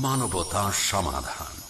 মানবতা সমাধান।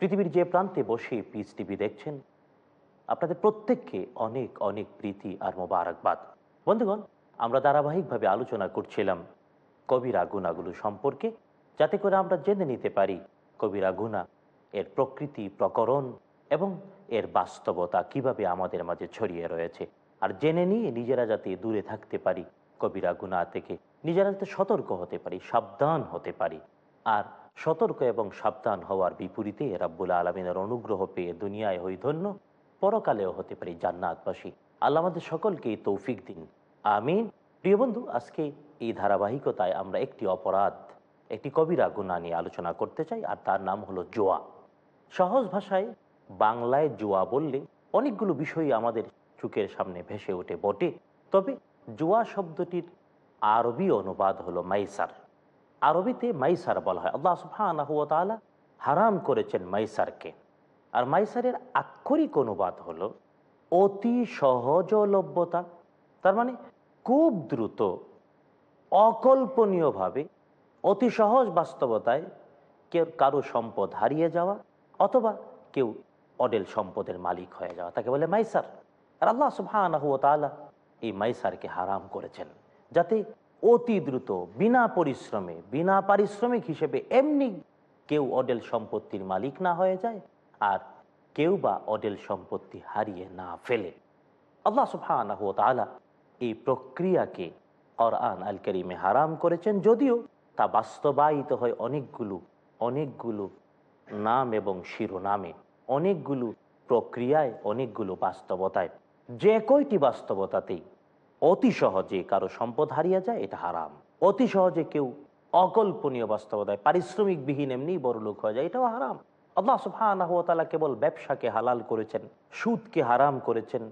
পৃথিবীর যে প্রান্তে বসে পিস টিভি দেখছেন, আপনাদের প্রত্যেককে অনেক অনেক প্রীতি আর মোবারকবাদ। বন্ধুগণ, আমরা ধারাবাহিকভাবে আলোচনা করছিলাম কবিরা গুণাগুলো সম্পর্কে, যাতে করে আমরা জেনে নিতে পারি কবিরা গুণা এর প্রকৃতি, প্রকরণ এবং এর বাস্তবতা কীভাবে আমাদের মাঝে ছড়িয়ে রয়েছে। আর জেনে নিয়ে নিজেরা যাতে দূরে থাকতে পারি কবিরা গুণা থেকে, নিজেরা যাতে সতর্ক হতে পারি, সাবধান হতে পারি। আর সতর্ক এবং সাবধান হওয়ার বিপরীতে রাব্বুল আলমিনের অনুগ্রহ পেয়ে দুনিয়ায় হই ধন্য, পরকালেও হতে পারি জান্নাতবাসী। আল্লাহ আমাদের সকলকে তৌফিক দিন। আমিন। প্রিয় বন্ধু, আজকে এই ধারাবাহিকতায় আমরা একটি অপরাধ, একটি কবিরা গুণা নিয়ে আলোচনা করতে চাই, আর তার নাম হলো জোয়া। সহজ ভাষায় বাংলায় জোয়া বললে অনেকগুলো বিষয় আমাদের চোখের সামনে ভেসে ওঠে বটে। তবে জোয়া শব্দটির আরবি অনুবাদ হলো মাইসার। আরবিতে মাইসার বলা হয়। আল্লাহ সুফানা হারাম করেছেন মাইসারকে। আর মাইসারের আক্ষরিক অনুবাদ হলো অতি সহজলভ্যতা। তার মানে খুব দ্রুত, অকল্পনীয়ভাবে, অতি সহজ বাস্তবতায় কেউ কারও সম্পদ হারিয়ে যাওয়া অথবা কেউ অডেল সম্পদের মালিক হয়ে যাওয়া। তাকে বলে মাইসার। আর আল্লাহ সুফানা এই মাইসারকে হারাম করেছেন। যাতে অতি দ্রুত, বিনা পরিশ্রমে, বিনা পারিশ্রমিক হিসেবে এমনি কেউ অডেল সম্পত্তির মালিক না হয়ে যায় আর কেউ বা অডেল সম্পত্তি হারিয়ে না ফেলে। আল্লাহ সুফানা এই প্রক্রিয়াকে কোরআন আল করিমে হারাম করেছেন যদিও তা বাস্তবায়িত হয় অনেকগুলো অনেকগুলো নাম এবং শিরোনামে, অনেকগুলো প্রক্রিয়ায়, অনেকগুলো বাস্তবতায়। যে কয়টি বাস্তবতাতেই অতি সহজে কারও সম্পদ হারিয়ে যায়, এটা হারাম। অতি সহজে কেউ অকল্পনীয় বাস্তবতায় পারিশ্রমিক বিহীন এমনি বড় লোক হয়ে যায়, এটাও হারাম। আল্লাহ সুফানা কেবল ব্যবসাকে হালাল করেছেন, সুদকে হারাম করেছেন,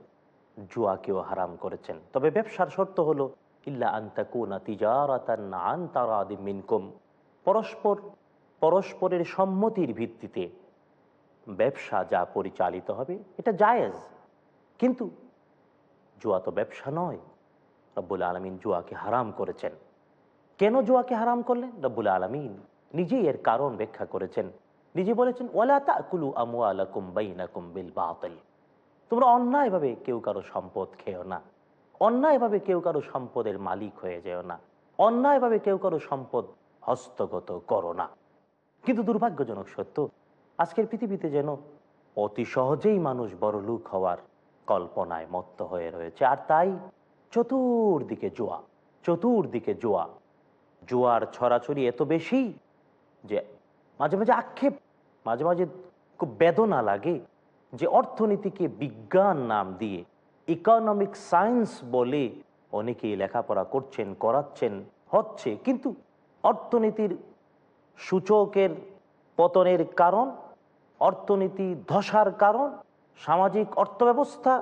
জুয়াকেও হারাম করেছেন। তবে ব্যবসার শর্ত হলো, ইল্লা আন্তাকুনা মিনকুম। পরস্পর, পরস্পরের সম্মতির ভিত্তিতে ব্যবসা যা পরিচালিত হবে, এটা জায়েজ। কিন্তু জুয়া তো ব্যবসা নয়। রব্বুল আলমিন জুয়াকে হারাম করেছেন। কেন জুয়াকে হারাম করলেন? রব্বুল আলমিন নিজেই এর কারণ ব্যাখ্যা করেছেন। নিজে বলেছেন ওলা তাকুলু আমু আলাকুম তোমরা অন্যায়ভাবে কেউ কারও সম্পদ খেও না। অন্যায়ভাবে কেউ কারও সম্পদের মালিক হয়ে যেও না। অন্যায়ভাবে কেউ কারও সম্পদ হস্তগত করো না। কিন্তু দুর্ভাগ্যজনক সত্য, আজকের পৃথিবীতে যেন অতি সহজেই মানুষ বড় লুক হওয়ার কল্পনায় মত্ত হয়ে রয়েছে। আর তাই চতুর্দিকে জোয়া চতুর্দিকে জোয়া। জোয়ার ছড়াছড়ি এত বেশি যে মাঝে মাঝে আক্ষেপ, মাঝে মাঝে খুব বেদনা লাগে যে অর্থনীতিকে বিজ্ঞান নাম দিয়ে ইকোনমিক সায়েন্স বলে অনেকেই লেখাপড়া করছেন, করাচ্ছেন, হচ্ছে। কিন্তু অর্থনীতির সূচকের পতনের কারণ, অর্থনীতি ধসার কারণ, সামাজিক অর্থব্যবস্থা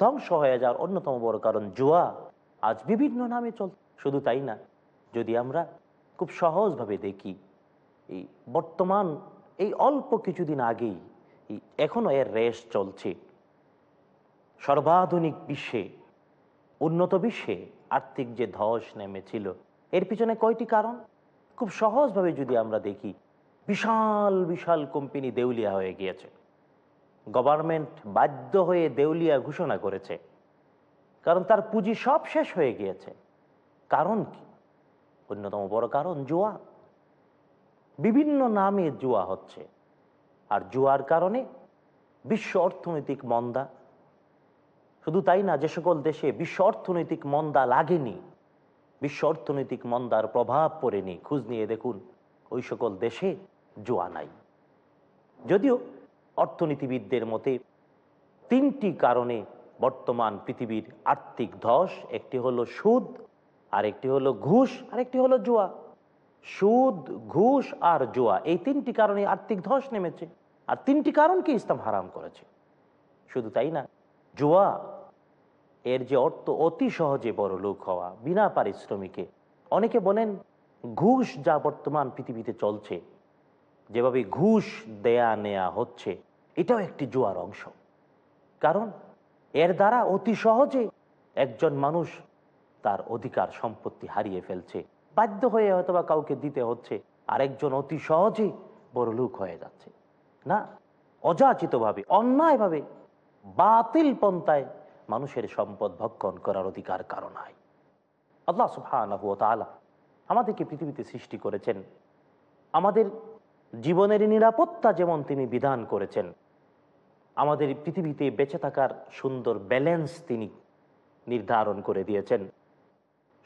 ধ্বংস হয়ে যাওয়ার অন্যতম বড় কারণ জুয়া আজ বিভিন্ন নামে চল, শুধু তাই না, যদি আমরা খুব সহজভাবে দেখি, এই বর্তমান, এই অল্প কিছুদিন আগেই এখনও এর রেস চলছে। সর্বাধুনিক বিশ্বে, উন্নত বিশ্বে আর্থিক যে ধস নেমেছিল, এর পিছনে কয়টি কারণ? খুব সহজভাবে যদি আমরা দেখি, বিশাল বিশাল কোম্পানি দেউলিয়া হয়ে গিয়েছে। গভর্নমেন্ট বাধ্য হয়ে দেউলিয়া ঘোষণা করেছে। কারণ তার পুঁজি সব শেষ হয়ে গিয়েছে। কারণ কি? অন্যতম বড় কারণ জুয়া। বিভিন্ন নামে জুয়া হচ্ছে। আর জুয়ার কারণে বিশ্ব অর্থনৈতিক মন্দা। শুধু তাই না, যে সকল দেশে বিশ্ব অর্থনৈতিক মন্দা লাগেনি, বিশ্ব অর্থনৈতিক মন্দার প্রভাব পড়েনি। খোঁজ নিয়ে দেখুন, ওই সকল দেশে জোয়া নাই। যদিও অর্থনীতিবিদদের মতে, তিনটি কারণে বর্তমান পৃথিবীর আর্থিক ধস, একটি হলো সুদ, আরেকটি হলো ঘুষ, আরেকটি হলো জুয়া। সুদ, ঘুষ আর জুয়া, এই তিনটি কারণে আর্থিক ধস নেমেছে। আর তিনটি কারণকে ইসলাম হারাম করেছে। শুধু তাই না, জুয়া এর যে অর্থ অতি সহজে বড় লোক হওয়া, বিনা পারিশ্রমিকে, অনেকে বলেন ঘুষ যা বর্তমান পৃথিবীতে চলছে যেভাবে ঘুষ দেয়া নেয়া হচ্ছে, এটাও একটি জুয়ার অংশ। কারণ এর দ্বারা অতি সহজে একজন মানুষ তার অধিকার সম্পত্তি হারিয়ে ফেলছে, বাধ্য হয়ে হয়তোবা কাউকে দিতে হচ্ছে, আরেকজন অতি সহজে বড় লোক হয়ে যাচ্ছে। না, অযাচিতভাবে, অন্যায়ভাবে বাতিল পন্থায় মানুষের সম্পদ ভক্ষণ করার অধিকার কারণ হয় আল্লাহ তাআলা আমাদেরকে পৃথিবীতে সৃষ্টি করেছেন। আমাদের জীবনের নিরাপত্তা যেমন তিনি বিধান করেছেন, আমাদের পৃথিবীতে বেঁচে থাকার সুন্দর ব্যালেন্স তিনি নির্ধারণ করে দিয়েছেন।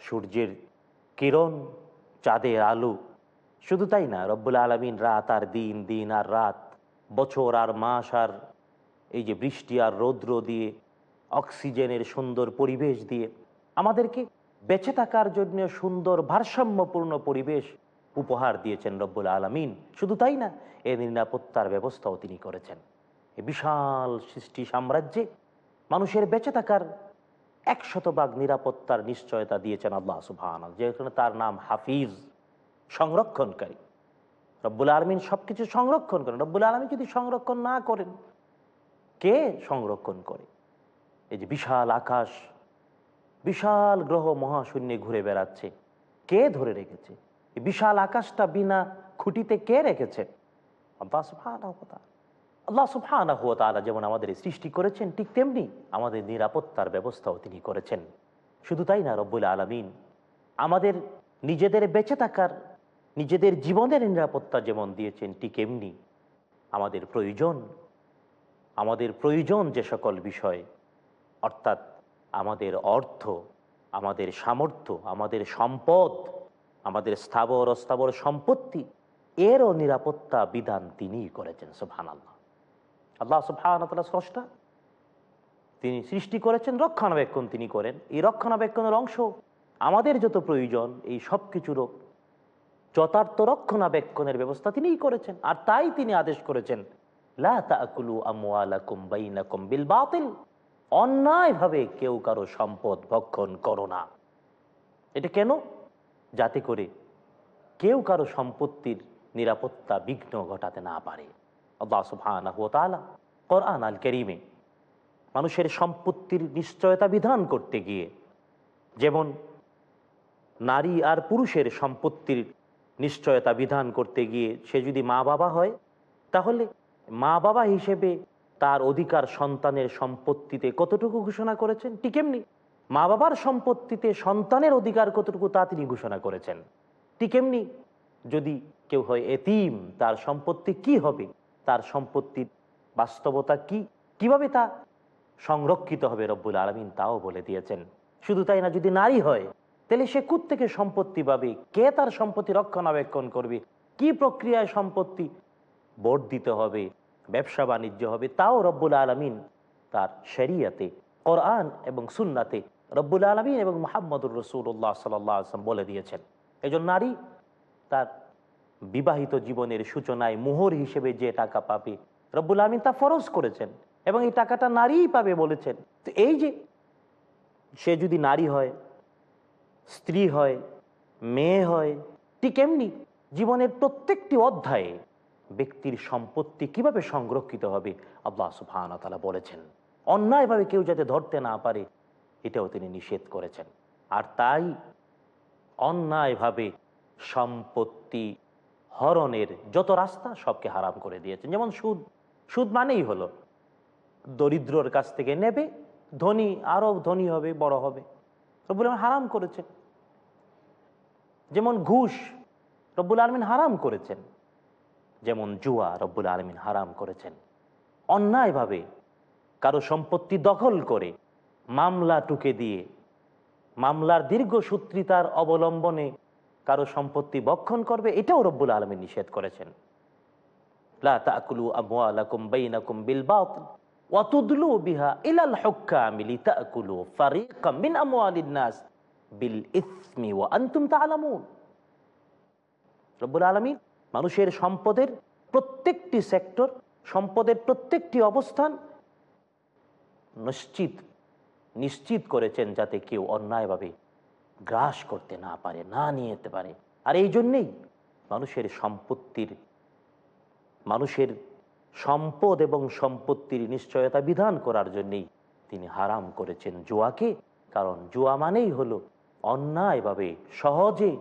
সূর্যের কিরণ, চাঁদের আলো, শুধু তাই না, রব্বুল আলমিন রাত আর দিন দিন আর রাত, বছর আর মাস আর এই যে বৃষ্টি আর রৌদ্র দিয়ে, অক্সিজেনের সুন্দর পরিবেশ দিয়ে, আমাদেরকে বেঁচে থাকার জন্য সুন্দর ভারসাম্যপূর্ণ পরিবেশ উপহার দিয়েছেন রব্বুল আলমিন। শুধু তাই না এর নিরাপত্তার ব্যবস্থাও তিনি করেছেন। বিশাল সৃষ্টি সাম্রাজ্যে মানুষের বেঁচে থাকার এক শতভাগ নিরাপত্তার নিশ্চয়তা দিয়েছেন আল্লাহ সুবহান যেখানে তার নাম হাফিজ, সংরক্ষণকারী। রব্বুল আলমিন সব কিছু সংরক্ষণ করেন। রব্বুল আলমিন যদি সংরক্ষণ না করেন, কে সংরক্ষণ করে? এই যে বিশাল আকাশ, বিশাল গ্রহ মহাশূন্যে ঘুরে বেড়াচ্ছে, কে ধরে রেখেছে? বিশাল আকাশটা বিনা খুঁটিতে কে রেখেছে আল্লাহ তাআলা। আল্লাহ ওয়া যেমন আমাদের সৃষ্টি করেছেন, ঠিক তেমনি আমাদের নিরাপত্তার ব্যবস্থাও তিনি করেছেন শুধু তাই না, রব্বুল আলমিন, আমাদের নিজেদের বেঁচে থাকার, নিজেদের জীবনের নিরাপত্তা যেমন দিয়েছেন, ঠিক এমনি আমাদের প্রয়োজন আমাদের প্রয়োজন যে সকল বিষয়, অর্থাৎ আমাদের অর্থ, আমাদের সামর্থ্য, আমাদের সম্পদ আমাদের স্থাবর অস্থাবর সম্পত্তি, এরও নিরাপত্তা বিধান তিনিই করেছেন সুবহান আল্লাহ আল্লাহ সুবহান স্রষ্টা তিনি সৃষ্টি করেছেন, রক্ষণাবেক্ষণ তিনি করেন। এই রক্ষণাবেক্ষণের অংশ আমাদের যত প্রয়োজন, এই সব কিছুরও যথার্থ রক্ষণাবেক্ষণের ব্যবস্থা তিনিই করেছেন। আর তাই তিনি আদেশ করেছেন বাতিল। অন্যায়ভাবে কেউ কারও সম্পদ ভক্ষণ করো না। এটা কেন? যাতে করে কেউ কারও সম্পত্তির নিরাপত্তা বিঘ্ন ঘটাতে না পারে। কোরআন আল করিমে মানুষের সম্পত্তির নিশ্চয়তা বিধান করতে গিয়ে যেমন নারী আর পুরুষের সম্পত্তির নিশ্চয়তা বিধান করতে গিয়ে সে যদি মা বাবা হয়, তাহলে মা বাবা হিসেবে তার অধিকার সন্তানের সম্পত্তিতে কতটুকু ঘোষণা করেছেন? ঠিক এমনি মা বাবার সম্পত্তিতে সন্তানের অধিকার কতটুকু তা তিনি ঘোষণা করেছেন? ঠিক এমনি, যদি কেউ হয় এতিম, তার সম্পত্তি কি হবে? তার সম্পত্তির বাস্তবতা কি? কীভাবে তা সংরক্ষিত হবে রব্বুল আলমিন তাও বলে দিয়েছেন। শুধু তাই না, যদি নারী হয়, তাহলে সে কুত থেকে সম্পত্তি পাবে? কে তার সম্পত্তি রক্ষণাবেক্ষণ করবে? কি প্রক্রিয়ায় সম্পত্তি ভোট দিতে হবে? ব্যবসা বাণিজ্য হবে? তাও রব্বুল আলমিন তার শরিয়াতে, কোরআন এবং সুন্নাতে রব্বুল আলমিন এবং মোহাম্মদুর রসুল্লাহ সাল্লাম বলে দিয়েছেন। এজন নারী তার বিবাহিত জীবনের সূচনায় মোহর হিসেবে যে টাকা পাবে, রব্বুল আলমিন তা ফরজ করেছেন এবং এই টাকাটা নারীই পাবে বলেছেন। তো এই যে সে যদি নারী হয়, স্ত্রী হয়, মেয়ে হয়, ঠিক এমনি জীবনের প্রত্যেকটি অধ্যায়ে ব্যক্তির সম্পত্তি কীভাবে সংরক্ষিত হবে? আল্লাহ সুফান তালা বলেছেন, অন্যায়ভাবে কেউ যাতে ধরতে না পারে এটাও তিনি নিষেধ করেছেন। আর তাই অন্যায়ভাবে সম্পত্তি হরণের যত রাস্তা সবকে হারাম করে দিয়েছেন। যেমন সুদ। সুদ মানেই হলো, দরিদ্রর কাছ থেকে নেবে, ধনী, আরও ধনী হবে, বড় হবে। রব্বুল আলমিন হারাম করেছেন। যেমন ঘুষ রব্বুল আলমিন হারাম করেছেন। যেমন জুয়া রব্বুল আলমিন হারাম করেছেন। অন্যায়ভাবে কারও সম্পত্তি দখল করে মামলা টুকে দিয়ে। মামলার দীর্ঘসূত্রিতার অবলম্বনে কারও সম্পত্তি বক্ষণ করবে, এটাও রব্বুল আলমিন নিষেধ করেছেন। মিন মানুষের সম্পদের প্রত্যেকটি সেক্টর, সম্পদের প্রত্যেকটি অবস্থান নিশ্চিত নিশ্চিত করেছেন যাতে কেউ অন্যায়ভাবে গ্রাস করতে না পারে, না নিয়ে যেতে পারে। আর এই জন্যেই মানুষের সম্পত্তির, মানুষের সম্পদ এবং সম্পত্তির নিশ্চয়তা বিধান করার জন্যেই তিনি হারাম করেছেন জুয়াকে। কারণ জুয়া মানেই হলো অন্যায়ভাবে সহজে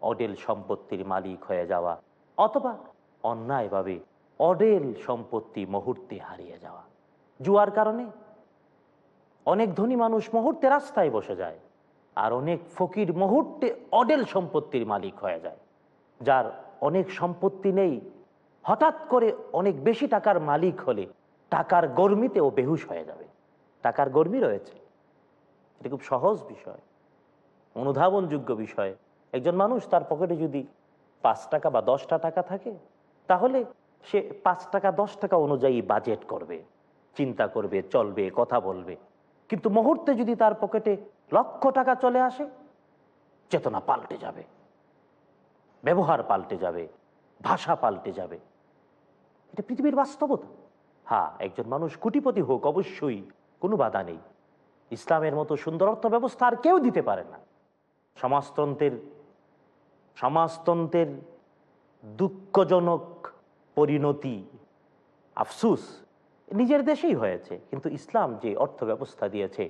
অডেল সম্পত্তির মালিক হয়ে যাওয়া অথবা অন্যায়ভাবে অডেল সম্পত্তি মুহূর্তে হারিয়ে যাওয়া। জুয়ার কারণে অনেক ধনী মানুষ মুহূর্তে রাস্তায় বসে যায়, আর অনেক ফকির মুহূর্তে অডেল সম্পত্তির মালিক হয়ে যায়, যার অনেক সম্পত্তি নেই। হঠাৎ করে অনেক বেশি টাকার মালিক হলে টাকার গরমিতে ও বেহুশ হয়ে যাবে। টাকার গরমি রয়েছে। এটা খুব সহজ বিষয়, অনুধাবনযোগ্য বিষয়। একজন মানুষ তার পকেটে যদি পাঁচ টাকা বা দশটা টাকা থাকে, তাহলে সে পাঁচ টাকা, দশ টাকা অনুযায়ী বাজেট করবে, চিন্তা করবে, চলবে, কথা বলবে। কিন্তু মুহূর্তে যদি তার পকেটে লক্ষ টাকা চলে আসে, চেতনা পাল্টে যাবে, ব্যবহার পাল্টে যাবে, ভাষা পাল্টে যাবে। এটা পৃথিবীর বাস্তবতা। হ্যাঁ একজন মানুষ কুটিপতি হোক, অবশ্যই কোনো বাধা নেই। ইসলামের মতো সুন্দর অর্থ ব্যবস্থা আর কেউ দিতে পারে না। সমাজতন্ত্রের সমাজতন্ত্রের দুঃখজনক পরিণতি, আফসুস নিজের দেশেই হয়েছে, কিন্তু ইসলাম যে অর্থ ব্যবস্থা দিয়েছে,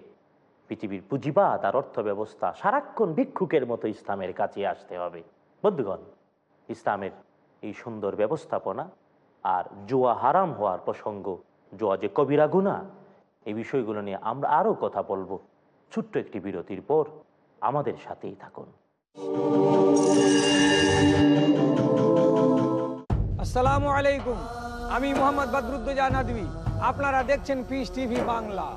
পৃথিবীর পুঁজিবাদ আর অর্থ ব্যবস্থা সারাক্ষণ ভিক্ষুকের মতো ইসলামের কাছে আসতে হবে। বন্ধুগণ, ইসলামের এই সুন্দর ব্যবস্থাপনা আর জুয়া হারাম হওয়ার প্রসঙ্গ, জুয়া যে কবিরা গুণা, এই বিষয়গুলো নিয়ে আমরা আরও কথা বলব। ছোট্ট একটি বিরতির পর আমাদের সাথেই থাকুন। আসসালামু আলাইকুম। আমি মোহাম্মদ বদরুদ্দোজা নদী আপনারা দেখছেন Peace TV Bangla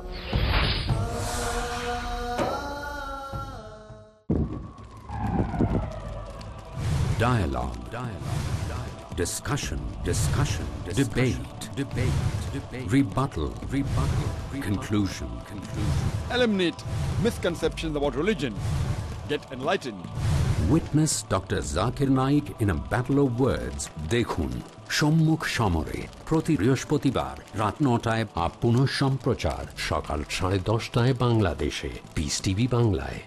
Dialogue. Dialogue. Dialogue. Discussion. Discussion. Debate. Debate. Debate. Rebuttal. Rebuttal. Conclusion. Conclusion. eliminate misconceptions about religion, get enlightened. Witness Dr. Zakir Naik in a battle of words. দেখুন সম্মুখ সমরে প্রতি বৃহস্পতিবার রাত নটায় বা পুনঃ সম্প্রচার সকাল সাড়ে দশটায় বাংলাদেশে। পিস টিভি বাংলায়।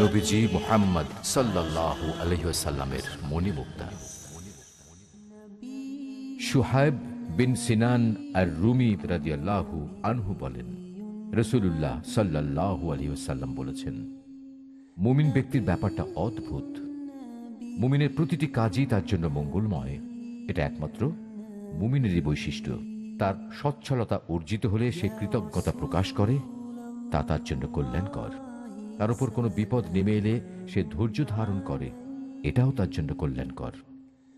নবীজি মোহাম্মদ সাল্লাল্লাহু আলহিসাল্লামের বিন সিনান আর আনহু বলেন বলেছেন, মুমিন ব্যক্তির ব্যাপারটা অদ্ভুত। মুমিনের প্রতিটি কাজই তার জন্য মঙ্গলময়। এটা একমাত্র মুমিনেরই বৈশিষ্ট্য। তার সচ্ছলতা অর্জিত হলে সে কৃতজ্ঞতা প্রকাশ করে, তা তার জন্য কল্যাণকর। তার উপর কোনো বিপদ নেমে এলে সে ধৈর্য ধারণ করে, এটাও তার জন্য কল্যাণকর।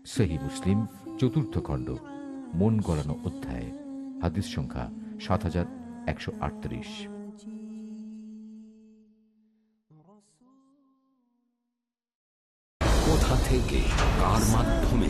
সেহী মুসলিম, চতুর্থ খণ্ড, মন গড়ানো অধ্যায়, হাদিস সংখ্যা সাত হাজার একশো আটত্রিশ। থেকে কার মাধ্যমে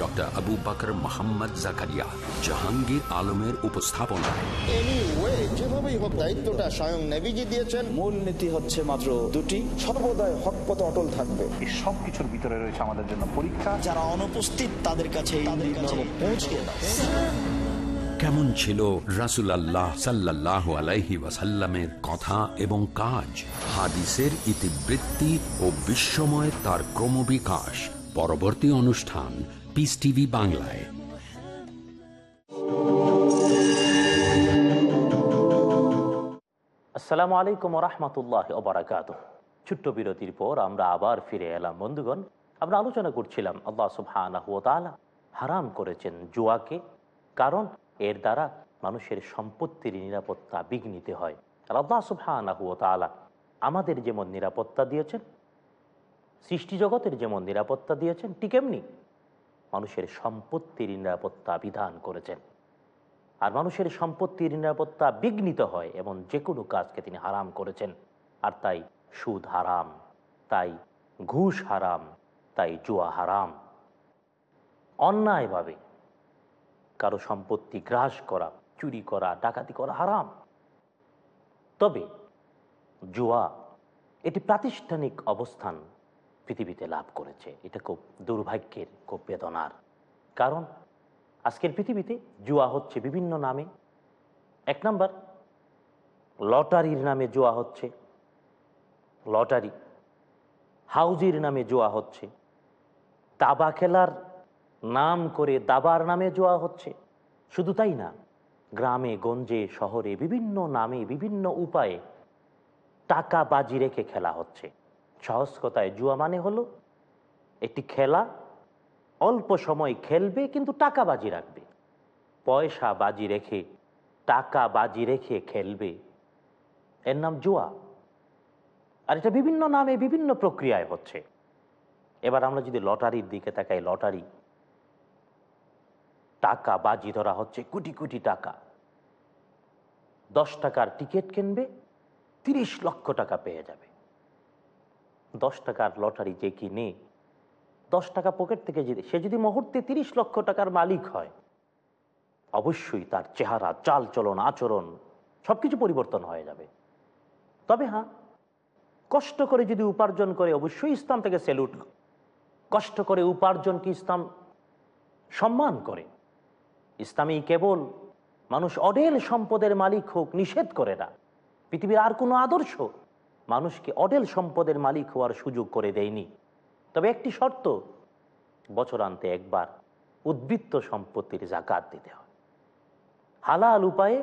ডক্টর আবু বাকর মোহাম্মদ জাকারিয়া জাহাঙ্গীর আলমের উপস্থাপনায় যেভাবেই হোক দায়িত্বটা স্বয়ং নেভিজি দিয়েছেন। মূল নীতি হচ্ছে মাত্র দুটি। সর্বদাই হক পথে অটল থাকবে। এই সব কিছুর ভিতরে রয়েছে আমাদের জন্য পরীক্ষা। যারা অনুপস্থিত তাদের কাছে পৌঁছে কেমন ছিল রাসুলাল্লাহ সাল্লাহ আলাইহি ওয়াসাল্লামের কথা এবং কাজ? হাদিসের ইতিবৃত্তি ও বিশ্বময় তার ক্রমবিকাশ। পরবর্তী অনুষ্ঠান পিস টিভি বাংলায় আসসালামু আলাইকুম রহমতুল্লাহ ওবরাকাত ছোট্ট বিরতির পর আমরা আবার ফিরে এলাম বন্ধুগণ আমরা আলোচনা করছিলাম আল্লাহ সুবহানাহু তাআলা হারাম করেছেন জুয়াকে কারণ এর দ্বারা মানুষের সম্পত্তির নিরাপত্তা বিঘ্নিত হয় আর আল্লাহ সুবহানাহু তাআলা আমাদের যেমন নিরাপত্তা দিয়েছেন সৃষ্টি জগতের যেমন নিরাপত্তা দিয়েছেন ঠিক এমনি মানুষের সম্পত্তির নিরাপত্তা বিধান করেছেন। আর মানুষের সম্পত্তির নিরাপত্তা বিঘ্নিত হয় এবং যে কোনো কাজকে তিনি হারাম করেছেন। আর তাই সুদ হারাম, তাই ঘুষ হারাম, তাই জুয়া হারাম। অন্যায়ভাবে কারও সম্পত্তি গ্রাস করা, চুরি করা, ডাকাতি করা হারাম। তবে জুয়া, এটি প্রাতিষ্ঠানিক অবস্থান পৃথিবীতে লাভ করেছে। এটা খুব দুর্ভাগ্যের, খুব বেদনার। কারণ আজকের পৃথিবীতে জুয়া হচ্ছে বিভিন্ন নামে। এক নাম্বার, লটারির নামে জুয়া হচ্ছে। লটারি, হাউজির নামে জুয়া হচ্ছে। দাবা খেলার নাম করে দাবার নামে জুয়া হচ্ছে। শুধু তাই না, গ্রামে, গঞ্জে, শহরে বিভিন্ন নামে বিভিন্ন উপায়ে টাকা বাজি রেখে খেলা হচ্ছে। সহজ কথায় জুয়া মানে হলো একটি খেলা অল্প সময় খেলবে কিন্তু টাকা বাজি রাখবে। পয়সা বাজি রেখে, টাকা বাজি রেখে খেলবে। এর নাম জুয়া। আর এটা বিভিন্ন নামে বিভিন্ন প্রক্রিয়ায় হচ্ছে। এবার আমরা যদি লটারির দিকে তাকাই, লটারি। টাকা বাজি ধরা হচ্ছে কোটি কোটি টাকা। দশ টাকার টিকিট কিনবে, তিরিশ লক্ষ টাকা পেয়ে যাবে। দশ টাকার লটারি যে কিনে, দশ টাকা পকেট থেকে যদি, সে যদি মুহূর্তে তিরিশ লক্ষ টাকার মালিক হয়, অবশ্যই তার চেহারা চাল চলন আচরণ সব কিছু পরিবর্তন হয়ে যাবে। তবে হ্যাঁ কষ্ট করে যদি উপার্জন করে অবশ্যই ইসলাম থেকে সেলুট কষ্ট করে উপার্জনকে ইসলাম? সম্মান করে। ইসলামী কেবল মানুষ অডেল সম্পদের মালিক হোক, নিষেধ করে না। পৃথিবীর আর কোনো আদর্শ মানুষকে অডেল সম্পদের মালিক হওয়ার সুযোগ করে দেয়নি। তবে একটি শর্ত বছরান্তে একবার উদ্বৃত্ত সম্পত্তির জাকাত দিতে হয়। হালাল উপায়ে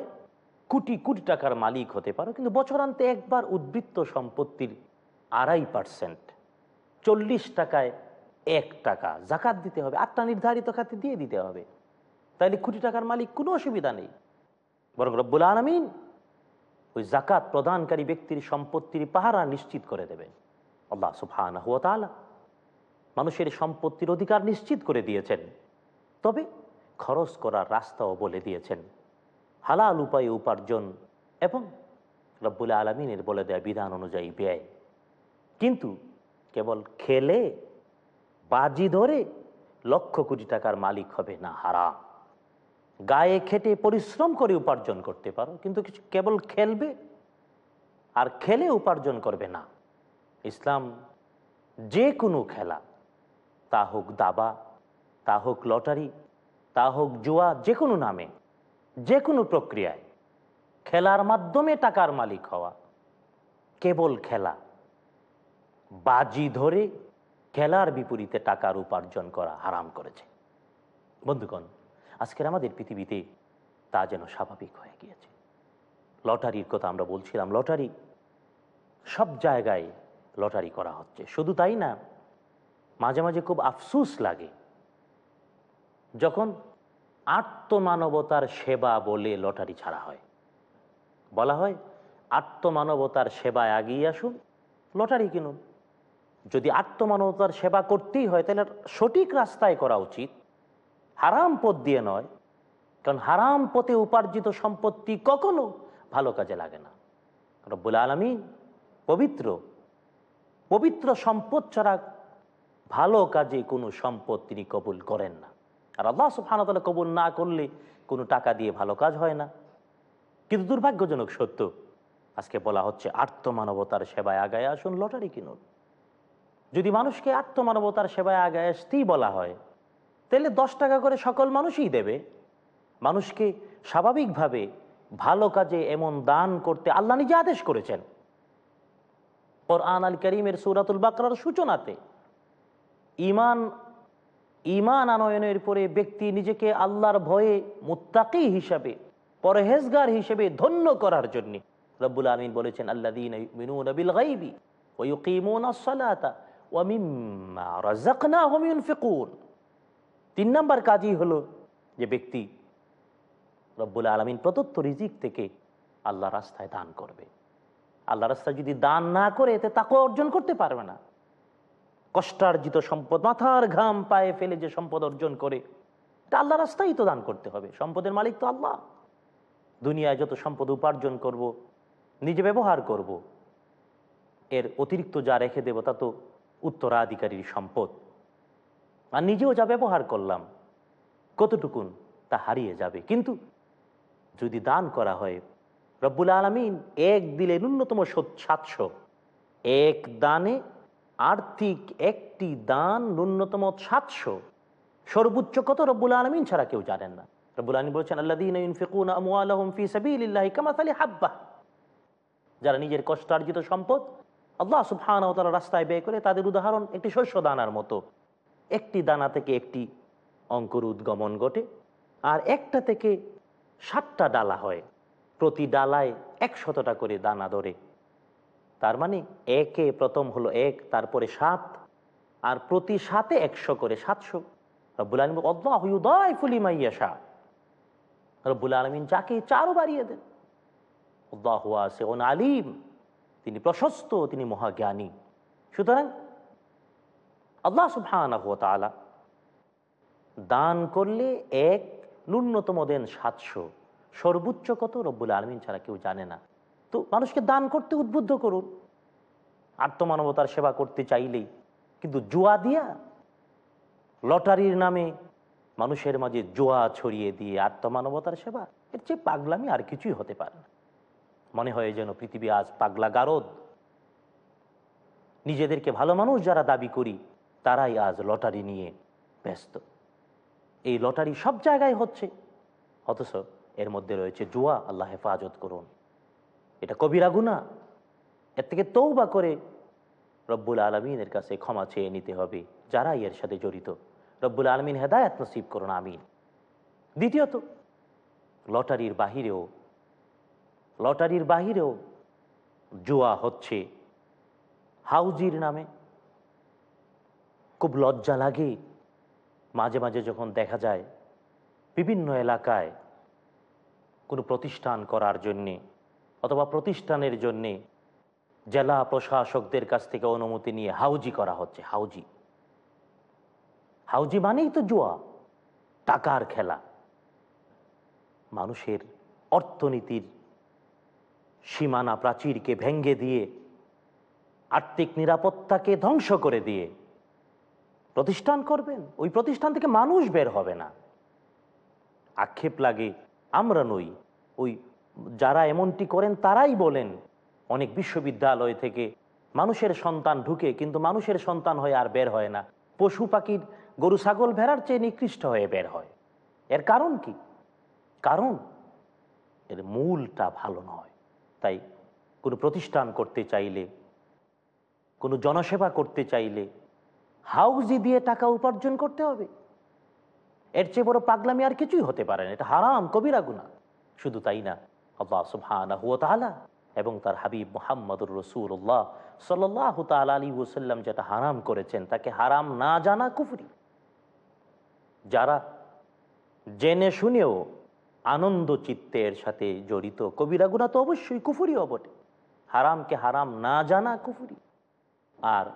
কোটি কোটি টাকার মালিক হতে পারো, কিন্তু বছরান্তে একবার উদ্বৃত্ত সম্পত্তির আড়াই পার্সেন্ট, চল্লিশ টাকায় এক টাকা জাকাত দিতে হবে। আটটা নির্ধারিত খাতে দিয়ে দিতে হবে। তাইলে কোটি টাকার মালিক কোনো অসুবিধা নেই। বরং রব্বুল আলমিন ওই জাকাত প্রদানকারী ব্যক্তির সম্পত্তির পাহারা নিশ্চিত করে দেবেন। আল্লাহ সুফানা হুয়া তালা মানুষের সম্পত্তির অধিকার নিশ্চিত করে দিয়েছেন। তবে খরচ করার রাস্তাও বলে দিয়েছেন। হালাল উপায়ে উপার্জন এবং রব্বুল আলমিনের বলে দেয় বিধান অনুযায়ী ব্যয়। কিন্তু কেবল খেলে বাজি ধরে লক্ষ কোটি টাকার মালিক হবে না হারাম। গায়ে খেটে পরিশ্রম করে উপার্জন করতে পারো, কিন্তু কিছু কেবল খেলবে আর খেলে উপার্জন করবে না। ইসলাম যে কোনো খেলা, তা হোক দাবা, তা হোক লটারি, তা হোক জুয়া, যে কোনো নামে, যে কোনো প্রক্রিয়ায়, খেলার মাধ্যমে টাকার মালিক হওয়া, কেবল খেলা, বাজি ধরে খেলার বিপরীতে টাকার উপার্জন করা হারাম করেছে। বন্ধুগণ আজকের আমাদের পৃথিবীতে তা যেন স্বাভাবিক হয়ে গিয়েছে। লটারির কথা আমরা বলছিলাম, লটারি সব জায়গায় লটারি করা হচ্ছে। শুধু তাই না, মাঝে মাঝে খুব আফসুস লাগে যখন আত্মমানবতার সেবা বলে লটারি ছাড়া হয়। বলা হয়, আত্মমানবতার সেবায় আগিয়ে আসুন, লটারি কিনুন। যদি আত্মমানবতার সেবা করতেই হয়, তাহলে সঠিক রাস্তায় করা উচিত। হারাম পথ দিয়ে নয়, কারণ হারাম পথে উপার্জিত সম্পত্তি কখনো ভালো কাজে লাগে না। রব্বুল আলমী পবিত্র পবিত্র সম্পদ ছাড়া ভালো কাজে কোনো সম্পদ তিনি কবুল করেন না। আর আল্লাহ সুফানতালা কবুল না করলে কোনো টাকা দিয়ে ভালো কাজ হয় না। কিন্তু দুর্ভাগ্যজনক সত্য, আজকে বলা হচ্ছে আত্মমানবতার সেবায় আগায় আসুন লটারি কিনুন। যদি মানুষকে আত্মমানবতার সেবায় আগায় আসতেই বলা হয় তাহলে দশ টাকা করে সকল মানুষই দেবে। মানুষকে স্বাভাবিকভাবে ভালো কাজে এমন দান করতে আল্লাহ নিজে আদেশ করেছেন। কোরআন আল করিমের সুরাতুল বাকরার সূচনাতে ইমান ইমান আনয়নের পরে ব্যক্তি নিজেকে আল্লাহর ভয়ে মুত্তাকি হিসাবে, পরহেজগার হিসেবে ধন্য করার জন্য রব্বুল আলমিন বলেছেন আল্লাহ বিল ইউনফিকুন। তিন নাম্বার কাজই হলো যে ব্যক্তি রব্বুল আলমিন প্রদত্ত রিজিক থেকে আল্লাহ রাস্তায় দান করবে। আল্লাহ রাস্তায় যদি দান না করে, এতে তাকে অর্জন করতে পারবে না। কষ্টার্জিত সম্পদ, মাথার ঘাম পায়ে ফেলে যে সম্পদ অর্জন করে তা আল্লাহ রাস্তায় তো দান করতে হবে। সম্পদের মালিক তো আল্লাহ। দুনিয়ায় যত সম্পদ উপার্জন করব, নিজে ব্যবহার করব, এর অতিরিক্ত যা রেখে দেব তা তো উত্তরাধিকারীর সম্পদ। আর নিজেও যা ব্যবহার করলাম, কতটুকুন তা হারিয়ে যাবে। কিন্তু যদি দান করা হয়, রব্বুল আলমিন এক দিলে ন্যূনতম সাতশো। এক দানে আর্থিক একটি দান ন্যূনতম সাতশো। সর্বোচ্চ কত রব্বুল আলমিন ছাড়া কেউ জানেন না। রব্বুল আলমিন বলছেন আল্লাহ হাব্বা যারা নিজের কষ্টার্জিত সম্পদ আল্লাহ সুফান রাস্তায় ব্যয় করে, তাদের উদাহরণ একটি শস্য দানার মতো। একটি দানা থেকে একটি অঙ্কুর উদ্গমন ঘটে, আর একটা থেকে সাতটা ডালা হয়। প্রতি ডালায় একশতটা করে দানা ধরে। তার মানে একে প্রথম হলো এক, তারপরে সাত, আর প্রতি সাতে একশো করে সাতশো। রব্বুল আলম অদ্দাহুদয় মাইয়াশা রব্বুল আলমিন যাকে চারও বাড়িয়ে দেন। সে ওন আলিম। তিনি প্রশস্ত, তিনি মহাজ্ঞানী। সুতরাং আল্লাহ সুবহান দান করলে এক ন্যূনতম দেন সাতশো। সর্বোচ্চ কত? রব্বুল আলমিন ছাড়া কেউ জানে না। তো মানুষকে দান করতে উদ্বুদ্ধ করুন। আত্মমানবতার সেবা করতে চাইলেই। কিন্তু জুয়া দিয়া লটারির নামে মানুষের মাঝে জোয়া ছড়িয়ে দিয়ে আত্মমানবতার সেবা, এর চেয়ে পাগলামি আর কিছুই হতে পারে না। মনে হয় যেন পৃথিবী আজ পাগলা গারদ নিজেদেরকে ভালো মানুষ যারা দাবি করি তারাই আজ লটারি নিয়ে ব্যস্ত। এই লটারি সব জায়গায় হচ্ছে। অথচ এর মধ্যে রয়েছে জুয়া, আল্লাহ হেফাজত করুন। এটা কবিরা গুণা এর থেকে তৌবা করে রব্বুল আলমিনের কাছে ক্ষমা চেয়ে নিতে হবে, যারাই এর সাথে জড়িত। রব্বুল আলমিন হেদায়ত নসিব করুন, আমিন। দ্বিতীয়ত, লটারির বাহিরেও লটারির বাহিরেও জুয়া হচ্ছে। হাউজির নামে খুব লজ্জা লাগে। মাঝে মাঝে যখন দেখা যায়, বিভিন্ন এলাকায় কোনো প্রতিষ্ঠান করার জন্যে অথবা প্রতিষ্ঠানের জন্যে জেলা প্রশাসকদের কাছ থেকে অনুমতি নিয়ে হাউজি করা হচ্ছে, হাউজি। হাউজি মানেই তো জুয়া, টাকার খেলা। মানুষের অর্থনীতির সীমানা প্রাচীরকে ভেঙ্গে দিয়ে, আর্থিক নিরাপত্তাকে ধ্বংস করে দিয়ে প্রতিষ্ঠান করবেন? ওই প্রতিষ্ঠান থেকে মানুষ বের হবে না। আক্ষেপ লাগে, আমরা নই। ওই যারা এমনটি করেন, তারাই বলেন, অনেক বিশ্ববিদ্যালয় থেকে মানুষের সন্তান ঢুকে, কিন্তু মানুষের সন্তান হয়ে আর বের হয় না। পশু পাখির, গরু, ছাগল ভেড়ার চেয়ে নিকৃষ্ট হয়ে বের হয়। এর কারণ কি? কারণ এর মূলটা ভালো নয়। তাই কোনো প্রতিষ্ঠান করতে চাইলে, কোনো জনসেবা করতে চাইলে হাউজি দিয়ে টাকা উপার্জন করতে হবে। এর চেয়ে বড় পাগলামি আর কিছুই হতে পারে না। এটা হারাম, কবিরা গুণা শুধু তাই না, আল্লাহ সুবহানা এবং তার হাবিব মোহাম্মদুর রসুল্লাহ সাল্লাহ তাল আলী ওসাল্লাম যেটা হারাম করেছেন, তাকে হারাম না জানা কুফরি। যারা জেনে শুনেও আনন্দ চিত্তের সাথে জড়িত, কবিরা গুণা তো অবশ্যই কুফুরিও বটে। হারামকে হারাম না জানা কুফুরি। আর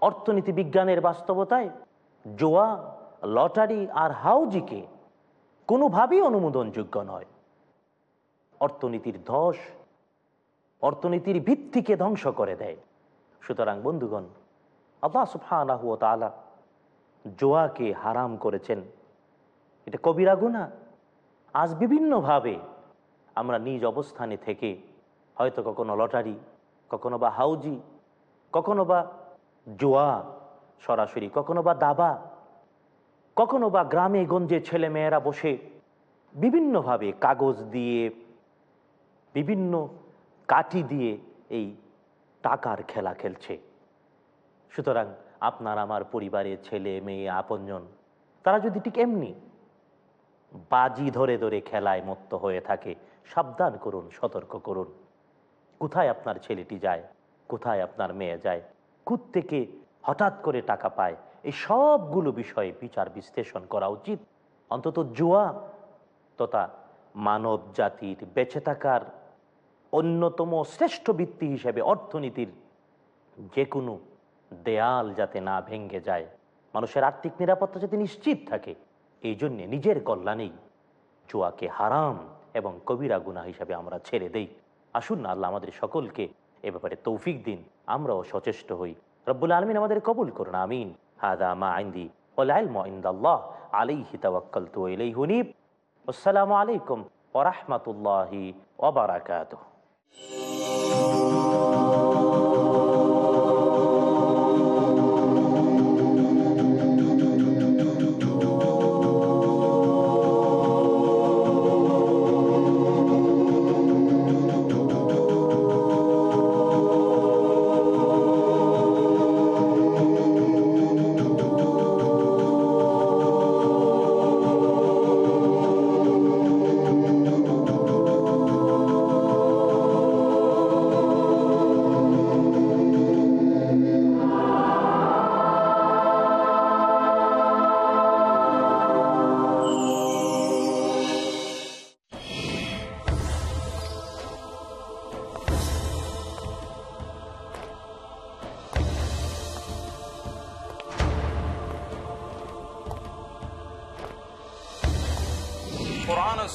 অর্থনীতি বিজ্ঞানের বাস্তবতায় জোয়া, লটারি আর হাউজিকে কোনোভাবেই অনুমোদনযোগ্য নয়। অর্থনীতির ধস, অর্থনীতির ভিত্তিকে ধ্বংস করে দেয়। সুতরাং বন্ধুগণ, আল্লাহ সুফানাহ তালা জোয়াকে হারাম করেছেন। এটা কবিরা গুণা আজ বিভিন্নভাবে আমরা নিজ অবস্থানে থেকে হয়তো কখনো লটারি, কখনো বা হাউজি, কখনো বা জোয়া সরাসরি, কখনো বা দাবা, কখনো বা গ্রামে গঞ্জে ছেলে মেয়েরা বসে বিভিন্নভাবে কাগজ দিয়ে, বিভিন্ন কাঠি দিয়ে এই টাকার খেলা খেলছে। সুতরাং আপনার আমার পরিবারের ছেলে মেয়ে আপনজন, তারা যদি ঠিক এমনি বাজি ধরে ধরে খেলায় মত্ত হয়ে থাকে, সাবধান করুন, সতর্ক করুন। কোথায় আপনার ছেলেটি যায়, কোথায় আপনার মেয়ে যায়? থেকে হঠাৎ করে টাকা পায়। এই সবগুলো বিষয়ে বিচার বিশ্লেষণ করা উচিত। অন্তত জুয়া তথা মানব জাতির বেঁচে থাকার অন্যতম শ্রেষ্ঠ বৃত্তি হিসেবে অর্থনীতির যে কোনো দেয়াল যাতে না ভেঙ্গে যায়, মানুষের আর্থিক নিরাপত্তা যাতে নিশ্চিত থাকে, এই জন্যে নিজের কল্যাণেই জুয়াকে হারাম এবং কবিরা গুণা হিসাবে আমরা ছেড়ে দেই। আসুন না আল্লাহ আমাদের সকলকে এ ব্যাপারে তৌফিক দিন। আমরাও সচেষ্ট হই। রব্বুল আলমিন আমাদের কবুল করুন, আমিন। হাদা মা আইন্দি ওলাইলমাইন্দাল্লাহ আলাইহি তাওয়াক্কালতু ইলাইহি হুনিব আসসালামু আলাইকুম ওয়া রাহমাতুল্লাহি